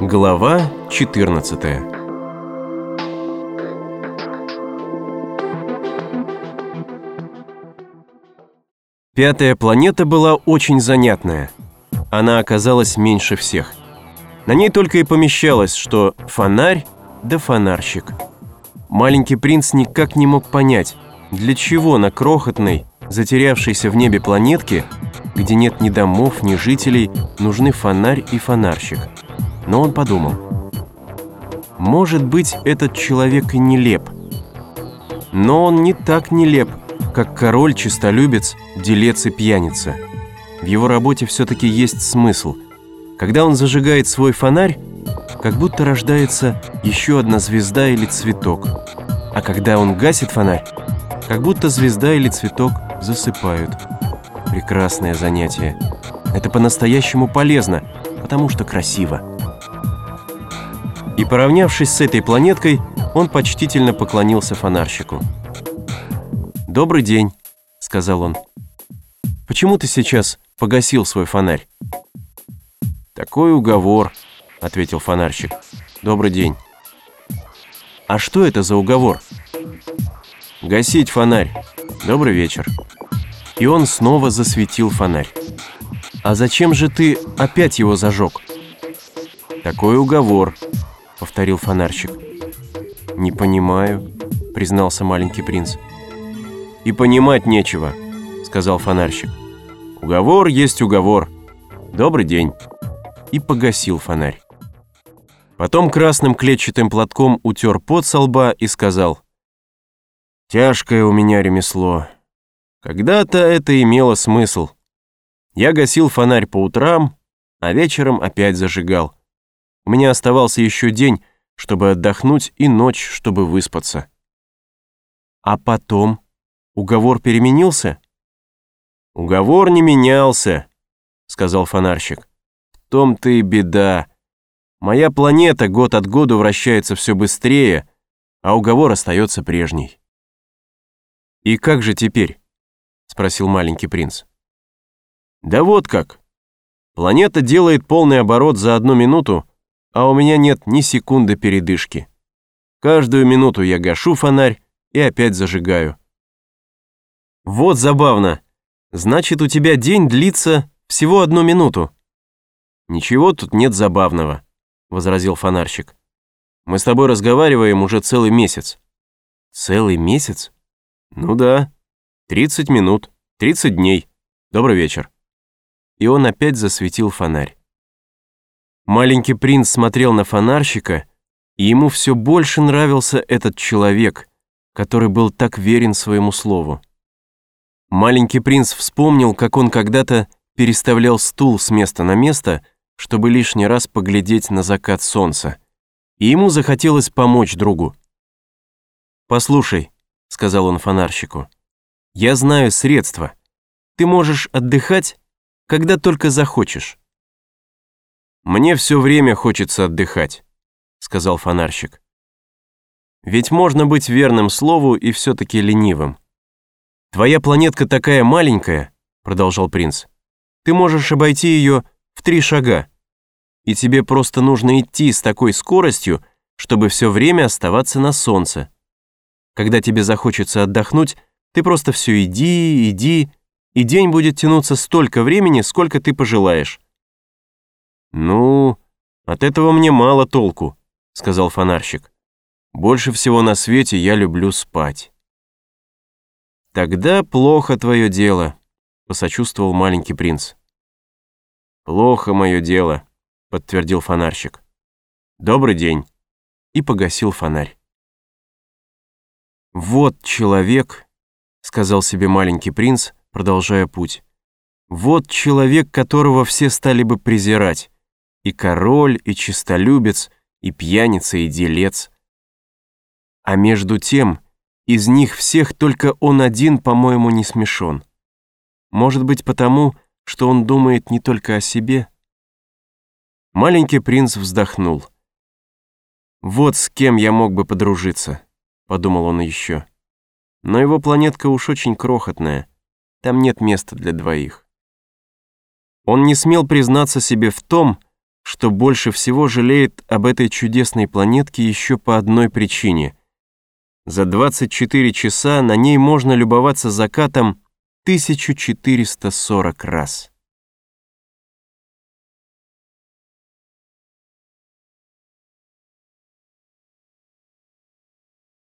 Глава 14 Пятая планета была очень занятная. Она оказалась меньше всех. На ней только и помещалось, что фонарь да фонарщик. Маленький принц никак не мог понять, для чего на крохотной, затерявшейся в небе планетке, где нет ни домов, ни жителей, нужны фонарь и фонарщик – но он подумал, может быть, этот человек и нелеп. Но он не так нелеп, как король, честолюбец, делец и пьяница. В его работе все-таки есть смысл. Когда он зажигает свой фонарь, как будто рождается еще одна звезда или цветок. А когда он гасит фонарь, как будто звезда или цветок засыпают. Прекрасное занятие. Это по-настоящему полезно, потому что красиво. И, поравнявшись с этой планеткой, он почтительно поклонился фонарщику. «Добрый день», — сказал он. «Почему ты сейчас погасил свой фонарь?» «Такой уговор», — ответил фонарщик. «Добрый день». «А что это за уговор?» «Гасить фонарь. Добрый вечер». И он снова засветил фонарь. «А зачем же ты опять его зажег?» «Такой уговор», — повторил фонарщик. «Не понимаю», — признался маленький принц. «И понимать нечего», — сказал фонарщик. «Уговор есть уговор. Добрый день». И погасил фонарь. Потом красным клетчатым платком утер пот со лба и сказал. «Тяжкое у меня ремесло. Когда-то это имело смысл. Я гасил фонарь по утрам, а вечером опять зажигал. Меня оставался еще день, чтобы отдохнуть, и ночь, чтобы выспаться. А потом уговор переменился? Уговор не менялся, сказал фонарщик. В том-то и беда. Моя планета год от года вращается все быстрее, а уговор остается прежний. «И как же теперь?» — спросил маленький принц. «Да вот как. Планета делает полный оборот за одну минуту, а у меня нет ни секунды передышки. Каждую минуту я гашу фонарь и опять зажигаю. Вот забавно. Значит, у тебя день длится всего одну минуту. Ничего тут нет забавного, возразил фонарщик. Мы с тобой разговариваем уже целый месяц. Целый месяц? Ну да. 30 минут, 30 дней. Добрый вечер. И он опять засветил фонарь. Маленький принц смотрел на фонарщика, и ему все больше нравился этот человек, который был так верен своему слову. Маленький принц вспомнил, как он когда-то переставлял стул с места на место, чтобы лишний раз поглядеть на закат солнца, и ему захотелось помочь другу. «Послушай», — сказал он фонарщику, — «я знаю средства. Ты можешь отдыхать, когда только захочешь». «Мне все время хочется отдыхать», — сказал фонарщик. «Ведь можно быть верным слову и все-таки ленивым». «Твоя планетка такая маленькая», — продолжал принц. «Ты можешь обойти ее в три шага, и тебе просто нужно идти с такой скоростью, чтобы все время оставаться на солнце. Когда тебе захочется отдохнуть, ты просто все иди, иди, и день будет тянуться столько времени, сколько ты пожелаешь. «Ну, от этого мне мало толку», — сказал фонарщик. «Больше всего на свете я люблю спать». «Тогда плохо твое дело», — посочувствовал маленький принц. «Плохо мое дело», — подтвердил фонарщик. «Добрый день», — и погасил фонарь. «Вот человек», — сказал себе маленький принц, продолжая путь. «Вот человек, которого все стали бы презирать и король, и чистолюбец, и пьяница, и делец. А между тем, из них всех только он один, по-моему, не смешон. Может быть, потому, что он думает не только о себе? Маленький принц вздохнул. «Вот с кем я мог бы подружиться», — подумал он еще. «Но его планетка уж очень крохотная, там нет места для двоих». Он не смел признаться себе в том, что больше всего жалеет об этой чудесной планетке еще по одной причине. За 24 часа на ней можно любоваться закатом 1440 раз.